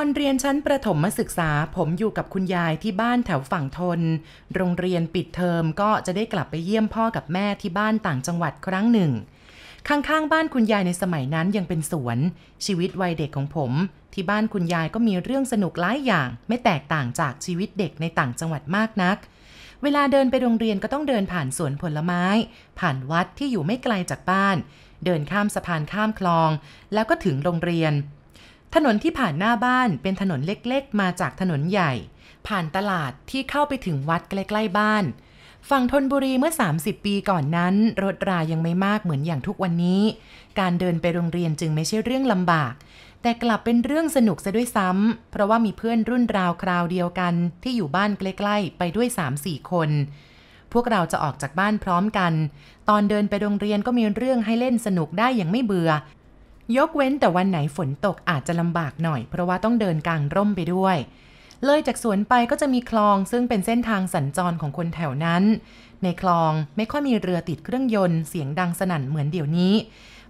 อนเรียนชั้นประถมศึกษา ผมอยู่กับคุณยายที่บ้านแถวฝั่งทน โรงเรียนปิดเทอมก็จะได้กลับไปเยี่ยมพ่อกับแม่ที่บ้านต่างจังหวัดครั้งหนึ่ง ข้างๆ บ้านคุณยายในสมัยนั้นยังเป็นสวน ชีวิตวัยเด็กของผม ที่บ้านคุณยายก็มีเรื่องสนุกหลายอย่าง ไม่แตกต่างจากชีวิตเด็กในต่างจังหวัดมากนัก เวลาเดินไปโรงเรียนก็ต้องเดินผ่านสวนผลไม้ ผ่านวัดที่อยู่ไม่ไกลจากบ้าน เดินข้ามสะพานข้ามคลอง แล้วก็ถึงโรงเรียน ถนนที่ผ่านหน้าบ้านเป็นถนนเล็กๆ มาจากถนนใหญ่ ผ่านตลาดที่เข้าไปถึงวัดใกล้ๆบ้าน ฝั่งธนบุรีเมื่อ 30 ปีก่อนนั้น รถรายังไม่มากเหมือนอย่างทุกวันนี้ การเดินไปโรงเรียนจึงไม่ใช่เรื่องลำบาก แต่กลับเป็นเรื่องสนุกซะด้วยซ้ำเพราะว่ามีเพื่อนรุ่นราวคราวเดียวกันที่อยู่บ้านใกล้ๆไปด้วย 3-4 คน พวกเราจะออกจากบ้านพร้อมกัน ตอนเดินไปโรงเรียนก็มีเรื่องให้เล่นสนุกได้อย่างไม่เบื่อ ยกเว้นแต่วันไหนฝนตกอาจจะลำบากหน่อย เพราะว่าต้องเดินกลางร่มไปด้วย เลยจากสวนไปก็จะมีคลองซึ่งเป็นเส้นทางสัญจรของคนแถวนั้น ในคลองไม่ค่อยมีเรือติดเครื่องยนต์เสียงดังสนั่นเหมือนเดี๋ยวนี้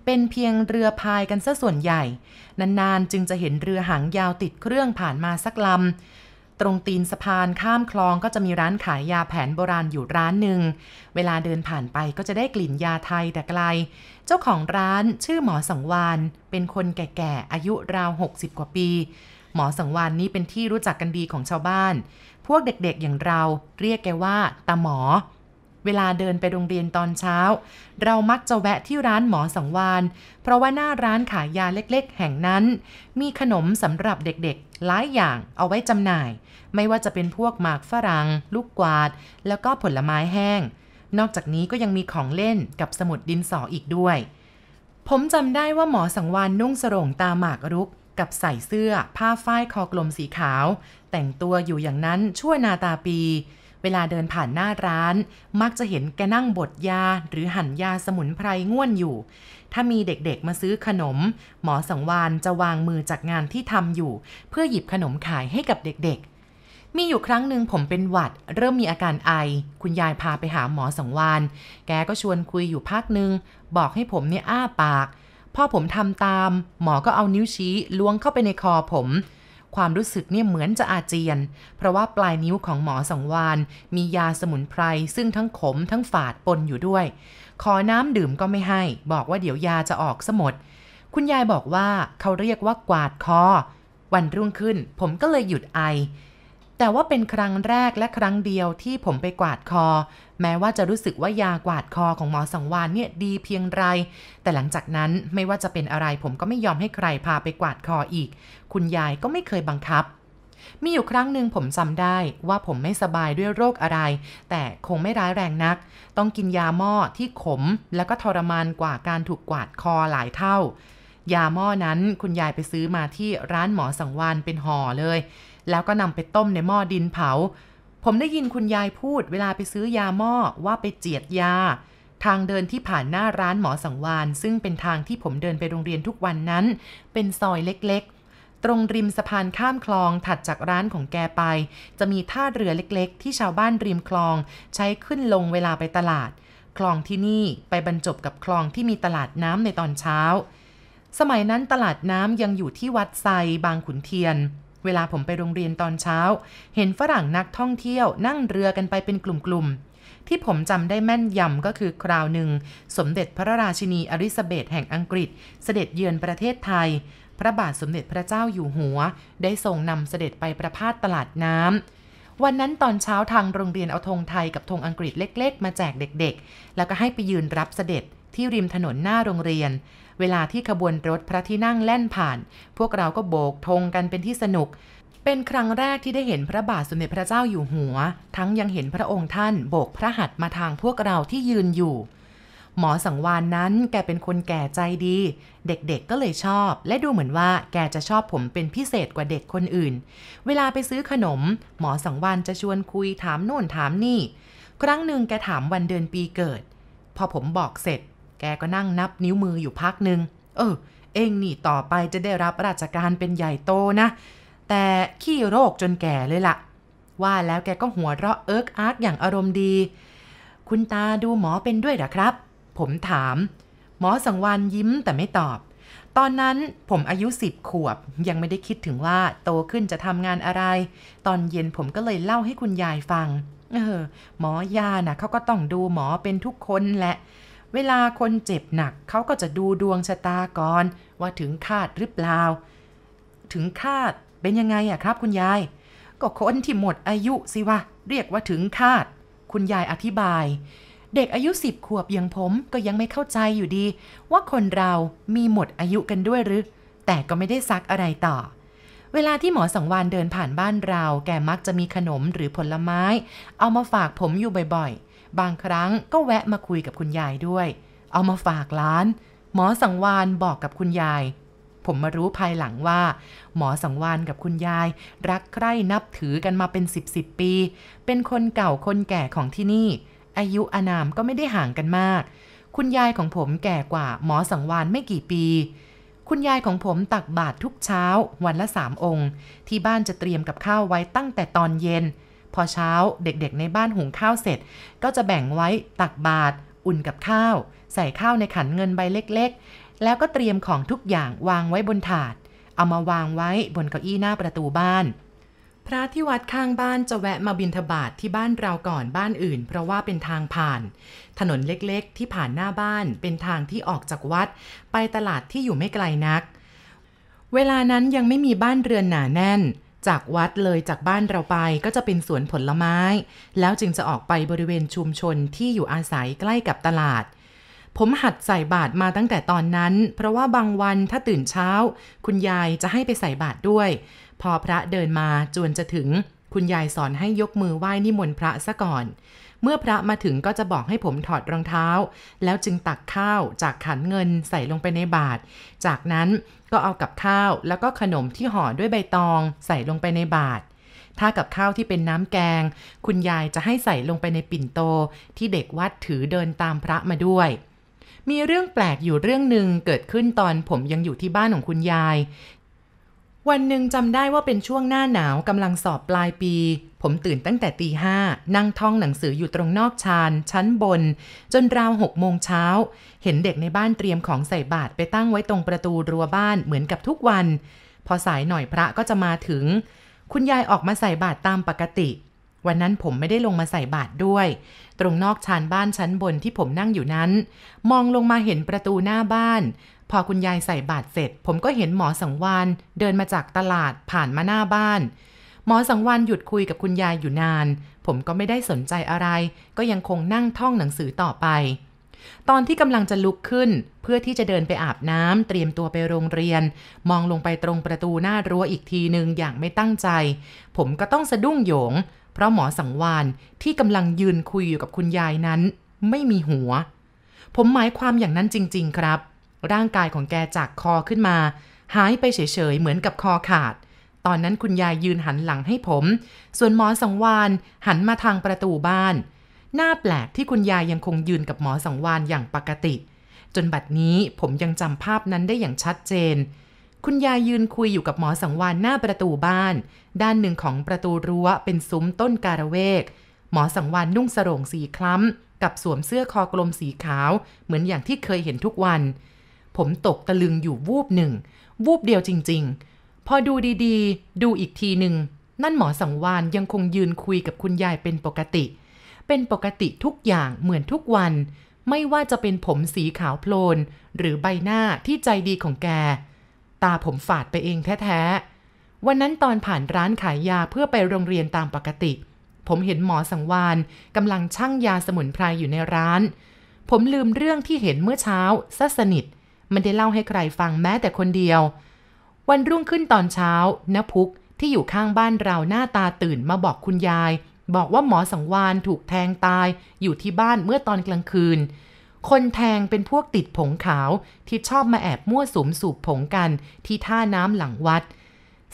เป็นเพียงเรือพายกันซะส่วนใหญ่ นานๆจึงจะเห็นเรือหางยาวติดเครื่องผ่านมาสักลำ ตรงตีนสะพานข้ามคลองก็จะมีร้านขายยาแผนโบราณอยู่ร้านหนึ่ง เวลาเดินผ่านไปก็จะได้กลิ่นยาไทยแต่ไกล เจ้าของร้านชื่อหมอสังวาน เป็นคนแก่ๆ อายุราว 60 กว่าปี หมอสังวานนี้เป็นที่รู้จักกันดีของชาวบ้าน พวกเด็กๆอย่างเราเรียกแกว่าตาหมอ เวลาเดินไปโรงเรียนตอนเช้า เรามักจะแวะที่ร้านหมอสังวานเพราะว่าหน้าร้านขายยาเล็กๆ แห่งนั้น มีขนมสำหรับเด็กๆ หลายอย่างเอาไว้จำหน่าย ไม่ว่าจะเป็นพวกหมากฝรั่งลูกกวาด แล้วก็ผลไม้แห้ง นอกจากนี้ก็ยังมีของเล่นกับสมุดดินสออีกด้วย ผมจำได้ว่าหมอสังวานนุ่งสรงตาหมากรุก กับใส่เสื้อ ผ้าฝ้ายคอกลมสีขาว แต่งตัวอยู่อย่างนั้นชั่วนาตาปี เวลาเดินผ่านหน้าร้าน มักจะเห็นแกนั่งบดยา หรือหั่นยาสมุนไพรง่วนอยู่ ถ้ามีเด็กๆมาซื้อขนม หมอสังวานจะวางมือจากงานที่ทำอยู่ เพื่อหยิบขนมขายให้กับเด็กๆ มีอยู่ครั้งหนึ่งผมเป็นหวัด เริ่มมีอาการไอ คุณยายพาไปหาหมอสังวานแกก็ชวนคุยอยู่พักหนึ่งบอกให้ผมเนี่ยอ้าปากพอผมทำตาม หมอก็เอานิ้วชี้ล้วงเข้าไปในคอผม ความรู้สึกเนี่ยเหมือนจะอาเจียน เพราะว่าปลายนิ้วของหมอสังวานมียาสมุนไพรซึ่งทั้งขมทั้งฝาดปนอยู่ด้วย ขอน้ำดื่มก็ไม่ให้ บอกว่าเดี๋ยวยาจะออกสมด คุณยายบอกว่าเขาเรียกว่ากวาดคอ วันรุ่งขึ้น ผมก็เลยหยุดไอ แต่ว่าเป็นครั้งแรกและครั้งเดียวที่ผมไปกวาดคอ แม้ว่าจะรู้สึกว่ายากวาดคอของหมอสังวานเนี่ยดีเพียงไร แต่หลังจากนั้นไม่ว่าจะเป็นอะไรผมก็ไม่ยอมให้ใครพาไปกวาดคออีก คุณยายก็ไม่เคยบังคับ มีอยู่ครั้งหนึ่งผมจำได้ว่าผมไม่สบายด้วยโรคอะไร แต่คงไม่ร้ายแรงนัก ต้องกินยาหม้อที่ขม แล้วก็ทรมานกว่าการถูกกวาดคอหลายเท่า ยาหม้อนั้นคุณยายไปซื้อมาที่ร้านหมอสังวานเป็นห่อเลย แล้วก็นำไปต้มในหม้อดินเผา ผมได้ยินคุณยายพูดเวลาไปซื้อยาหม้อว่าไปเจียดยา ทางเดินที่ผ่านหน้าร้านหมอสังวาน ซึ่งเป็นทางที่ผมเดินไปโรงเรียนทุกวันนั้น เป็นซอยเล็กๆ ตรงริมสะพานข้ามคลองถัดจากร้านของแกไป จะมีท่าเรือเล็กๆ ที่ชาวบ้านริมคลอง ใช้ขึ้นลงเวลาไปตลาด คลองที่นี่ไปบรรจบกับคลองที่มีตลาดน้ำในตอนเช้า สมัยนั้นตลาดน้ำยังอยู่ที่วัดไซบางขุนเทียน เวลาผมไปโรงเรียนตอนเช้า เห็นฝรั่งนักท่องเที่ยวนั่งเรือกันไปเป็นกลุ่มๆ ที่ผมจำได้แม่นยำก็คือคราวหนึ่ง สมเด็จพระราชินีอลิซาเบธแห่งอังกฤษ เสด็จเยือนประเทศไทย พระบาทสมเด็จพระเจ้าอยู่หัว ได้ทรงนำเสด็จไปประพาสตลาดน้ำวันนั้นตอนเช้าทางโรงเรียนเอาธงไทยกับธงอังกฤษเล็ก ๆ มาแจกเด็ก ๆ แล้วก็ให้ไปยืนรับเสด็จ ที่ริมถนนหน้าโรงเรียน เวลาที่ขบวนรถพระที่นั่งแล่นผ่าน พวกเราก็โบกธงกันเป็นที่สนุก เป็นครั้งแรกที่ได้เห็นพระบาทสมเด็จพระเจ้าอยู่หัว ทั้งยังเห็นพระองค์ท่านโบกพระหัตถ์มาทางพวกเราที่ยืนอยู่ หมอสังวานนั้นแกเป็นคนแก่ใจดี เด็กๆก็เลยชอบ และดูเหมือนว่าแกจะชอบผมเป็นพิเศษกว่าเด็กคนอื่น เวลาไปซื้อขนม หมอสังวานจะชวนคุยถามโน่นถามนี่ ครั้งหนึ่งแกถามวันเดือนปีเกิด พอผมบอกเสร็จ แกก็นั่งนับนิ้วมืออยู่พักหนึ่งเออ เองนี่ต่อไปจะได้รับราชการเป็นใหญ่โตนะ แต่ขี้โรคจนแก่เลยละ่ะ ว่าแล้วแกก็หัวเราะเอิกอาร์กอย่างอารมณ์ดี คุณตาดูหมอเป็นด้วยหรอครับ ผมถาม หมอสังวานยิ้มแต่ไม่ตอบ ตอนนั้นผมอายุสิบขวบ ยังไม่ได้คิดถึงว่าโตขึ้นจะทำงานอะไร ตอนเย็นผมก็เลยเล่าให้คุณยายฟัง เออ หมอยานะ่ะเขาก็ต้องดูหมอเป็นทุกคนแหละ เวลาคนเจ็บหนักเขาก็จะดูดวงชะตาก่อนว่าถึงคาดหรือเปล่า ถึงคาดเป็นยังไงอะครับคุณยาย ก็คนที่หมดอายุสิวะ เรียกว่าถึงคาด คุณยายอธิบาย เด็กอายุสิบขวบอย่างผมก็ยังไม่เข้าใจอยู่ดี ว่าคนเรามีหมดอายุกันด้วยหรือ แต่ก็ไม่ได้ซักอะไรต่อเวลาที่หมอสังวานเดินผ่านบ้านเรา แกมักจะมีขนมหรือผลไม้ เอามาฝากผมอยู่บ่อยๆ บางครั้งก็แวะมาคุยกับคุณยายด้วย เอามาฝากร้าน หมอสังวานบอกกับคุณยาย ผมมารู้ภายหลังว่า หมอสังวานกับคุณยาย รักใคร่นับถือกันมาเป็นสิบสิบปี เป็นคนเก่าคนแก่ของที่นี่ อายุอานามก็ไม่ได้ห่างกันมาก คุณยายของผมแก่กว่าหมอสังวานไม่กี่ปีคุณยายของผมตักบาตรทุกเช้าวันละสามองค์ ที่บ้านจะเตรียมกับข้าวไว้ตั้งแต่ตอนเย็น พอเช้าเด็กๆในบ้านหุงข้าวเสร็จ ก็จะแบ่งไว้ตักบาตรอุ่นกับข้าว ใส่ข้าวในขันเงินใบเล็กๆ แล้วก็เตรียมของทุกอย่างวางไว้บนถาด เอามาวางไว้บนเก้าอี้หน้าประตูบ้าน พระที่วัดข้างบ้านจะแวะมาบิณฑบาตทที่บ้านเราก่อนบ้านอื่น เพราะว่าเป็นทางผ่าน ถนนเล็กๆ ที่ผ่านหน้าบ้านเป็นทางที่ออกจากวัด ไปตลาดที่อยู่ไม่ไกลนัก เวลานั้นยังไม่มีบ้านเรือนหนาแน่น จากวัดเลยจากบ้านเราไปก็จะเป็นสวนผลไม้ แล้วจึงจะออกไปบริเวณชุมชนที่อยู่อาศัยใกล้กับตลาด ผมหัดใส่บาตรมาตั้งแต่ตอนนั้น เพราะว่าบางวันถ้าตื่นเช้า คุณยายจะให้ไปใส่บาตรด้วย พอพระเดินมาจวนจะถึง คุณยายสอนให้ยกมือไหว้นิมนต์พระซะก่อน เมื่อพระมาถึงก็จะบอกให้ผมถอดรองเท้า แล้วจึงตักข้าวจากขันเงินใส่ลงไปในบาตร จากนั้นก็เอากับข้าวแล้วก็ขนมที่ห่อด้วยใบตองใส่ลงไปในบาตรถ้ากับข้าวที่เป็นน้ำแกง คุณยายจะให้ใส่ลงไปในปิ่นโต ที่เด็กวัดถือเดินตามพระมาด้วย มีเรื่องแปลกอยู่เรื่องหนึ่งเกิดขึ้นตอนผมยังอยู่ที่บ้านของคุณยาย วันหนึ่งจำได้ว่าเป็นช่วงหน้าหนาวกำลังสอบปลายปี ผมตื่นตั้งแต่ตีห้านั่งท่องหนังสืออยู่ตรงนอกชานชั้นบน จนราวหกโมงเช้า เห็นเด็กในบ้านเตรียมของใส่บาตรไปตั้งไว้ตรงประตูรั้วบ้านเหมือนกับทุกวัน พอสายหน่อยพระก็จะมาถึง คุณยายออกมาใส่บาตรตามปกติ วันนั้นผมไม่ได้ลงมาใส่บาตรด้วย ตรงนอกชานบ้านชั้นบนที่ผมนั่งอยู่นั้น มองลงมาเห็นประตูหน้าบ้าน พอคุณยายใส่บาตรเสร็จ ผมก็เห็นหมอสังวานเดินมาจากตลาดผ่านมาหน้าบ้าน หมอสังวานหยุดคุยกับคุณยายอยู่นาน ผมก็ไม่ได้สนใจอะไร ก็ยังคงนั่งท่องหนังสือต่อไป ตอนที่กำลังจะลุกขึ้น เพื่อที่จะเดินไปอาบน้ำเตรียมตัวไปโรงเรียน มองลงไปตรงประตูหน้ารั้วอีกทีหนึ่งอย่างไม่ตั้งใจ ผมก็ต้องสะดุ้งโหยง เพราะหมอสังวานที่กำลังยืนคุยอยู่กับคุณยายนั้น ไม่มีหัว ผมหมายความอย่างนั้นจริง ๆ ครับ ร่างกายของแกจากคอขึ้นมา หายไปเฉยๆ เหมือนกับคอขาด ตอนนั้นคุณยายยืนหันหลังให้ผม ส่วนหมอสังวานหันมาทางประตูบ้าน หน้าแปลกที่คุณยายยังคงยืนกับหมอสังวานอย่างปกติ จนบัดนี้ผมยังจำภาพนั้นได้อย่างชัดเจน คุณยายยืนคุยอยู่กับหมอสังวานหน้าประตูบ้าน ด้านหนึ่งของประตูรั้วเป็นซุ้มต้นการะเวก หมอสังวานนุ่งสรงสีคล้ำกับสวมเสื้อคอกลมสีขาว เหมือนอย่างที่เคยเห็นทุกวัน ผมตกตะลึงอยู่วูบหนึ่ง วูบเดียวจริง ๆ พอดูดีๆ ดูอีกทีหนึ่ง นั่นหมอสังวานยังคงยืนคุยกับคุณยายเป็นปกติ เป็นปกติทุกอย่างเหมือนทุกวัน ไม่ว่าจะเป็นผมสีขาวโพลน หรือใบหน้าที่ใจดีของแก ตาผมฝาดไปเองแท้ๆ วันนั้นตอนผ่านร้านขายยาเพื่อไปโรงเรียนตามปกติ ผมเห็นหมอสังวานกำลังชั่งยาสมุนไพรอยู่ในร้าน ผมลืมเรื่องที่เห็นเมื่อเช้าซะสนิท ไม่ได้เล่าให้ใครฟังแม้แต่คนเดียว วันรุ่งขึ้นตอนเช้านพุกที่อยู่ข้างบ้านเราหน้าตาตื่นมาบอกคุณยาย บอกว่าหมอสังวานถูกแทงตายอยู่ที่บ้านเมื่อตอนกลางคืน คนแทงเป็นพวกติดผงขาวที่ชอบมาแอบมั่วสุมสูบผงกันที่ท่าน้ำหลังวัด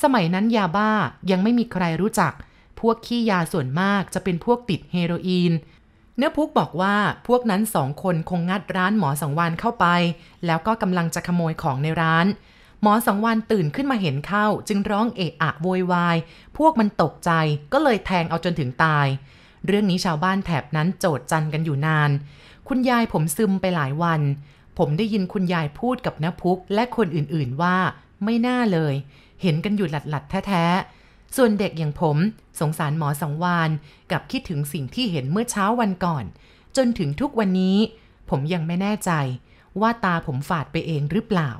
สมัยนั้นยาบ้ายังไม่มีใครรู้จัก พวกขี้ยาส่วนมากจะเป็นพวกติดเฮโรอีน เนื้อพุกบอกว่าพวกนั้นสองคนคงงัดร้านหมอสังวานเข้าไป แล้วก็กำลังจะขโมยของในร้าน หมอสังวานตื่นขึ้นมาเห็นเข้า จึงร้องเอะอะโวยวาย พวกมันตกใจก็เลยแทงเอาจนถึงตาย เรื่องนี้ชาวบ้านแถบนั้นโจดจันกันอยู่นาน คุณยายผมซึมไปหลายวัน ผมได้ยินคุณยายพูดกับนพุกและคนอื่นๆว่า ไม่น่าเลย เห็นกันอยู่หลัดๆแท้ๆ ส่วนเด็กอย่างผมสงสารหมอสังวานกับคิดถึงสิ่งที่เห็นเมื่อเช้าวันก่อน จนถึงทุกวันนี้ ผมยังไม่แน่ใจว่าตาผมฝาดไปเองหรือเปล่า